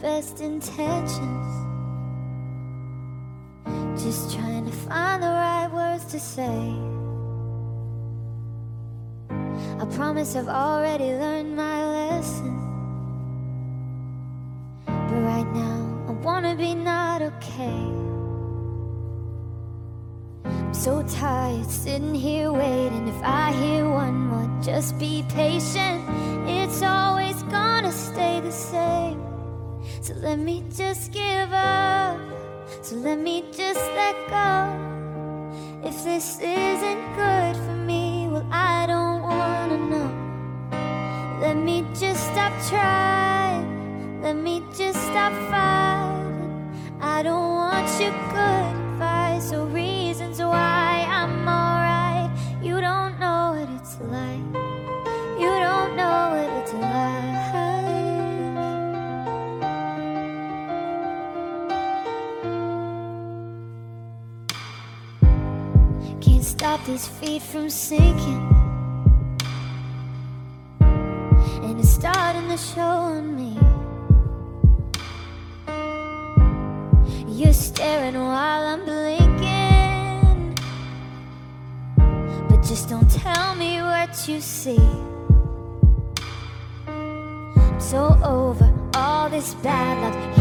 best intentions. Just trying to find the right words to say. I promise I've already learned my lesson. But right now, I wanna be not okay. I'm so tired sitting here waiting. If I hear one more, just be patient. It's always gonna stay the same. So let me just give up. So let me just let go. If this isn't good for me, stop these feet from sinking. And it's starting to show on me. You're staring while I'm blinking. But just don't tell me what you see. I'm so over all this bad luck.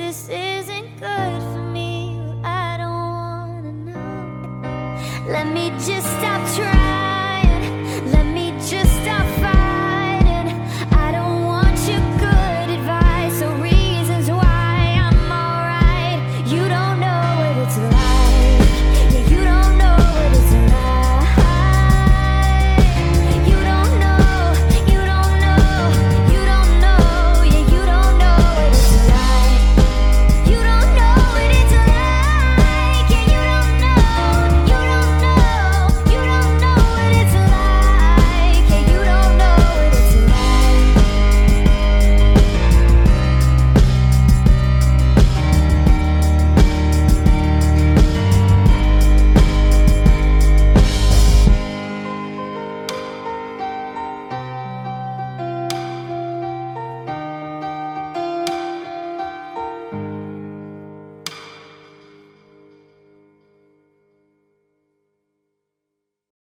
this isn't good for me. I don't wanna know. Let me just stop trying.